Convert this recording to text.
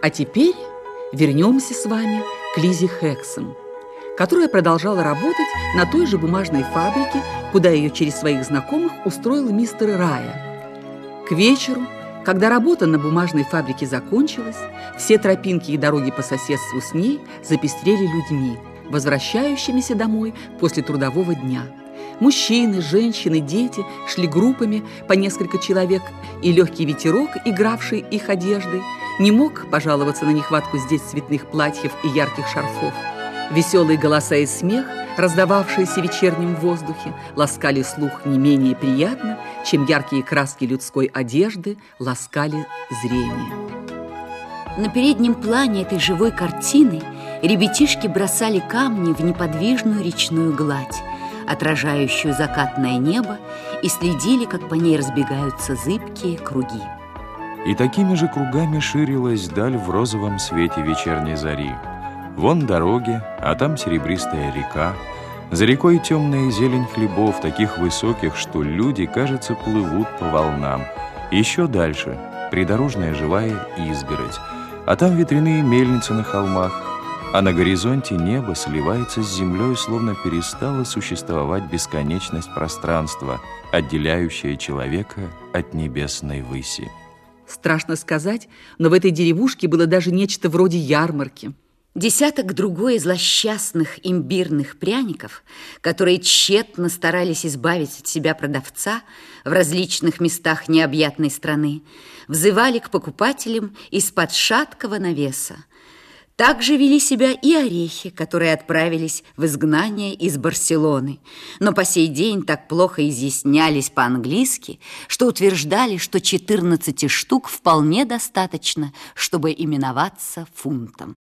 А теперь вернемся с вами к Лизе Хексом, которая продолжала работать на той же бумажной фабрике, куда ее через своих знакомых устроил мистер Рая. К вечеру, когда работа на бумажной фабрике закончилась, все тропинки и дороги по соседству с ней запестрели людьми, возвращающимися домой после трудового дня. Мужчины, женщины, дети шли группами по несколько человек, и легкий ветерок, игравший их одеждой, не мог пожаловаться на нехватку здесь цветных платьев и ярких шарфов. Веселые голоса и смех, раздававшиеся в вечернем воздухе, ласкали слух не менее приятно, чем яркие краски людской одежды ласкали зрение. На переднем плане этой живой картины ребятишки бросали камни в неподвижную речную гладь, отражающую закатное небо, и следили, как по ней разбегаются зыбкие круги. И такими же кругами ширилась даль в розовом свете вечерней зари. Вон дороги, а там серебристая река. За рекой темная зелень хлебов, таких высоких, что люди, кажется, плывут по волнам. Еще дальше придорожная живая изгородь, а там ветряные мельницы на холмах, а на горизонте небо сливается с землей, словно перестала существовать бесконечность пространства, отделяющая человека от небесной выси. Страшно сказать, но в этой деревушке было даже нечто вроде ярмарки. Десяток другой злосчастных имбирных пряников, которые тщетно старались избавить от себя продавца в различных местах необъятной страны, взывали к покупателям из-под шаткого навеса, так же вели себя и орехи, которые отправились в изгнание из Барселоны, но по сей день так плохо изъяснялись по-английски, что утверждали, что 14 штук вполне достаточно, чтобы именоваться фунтом.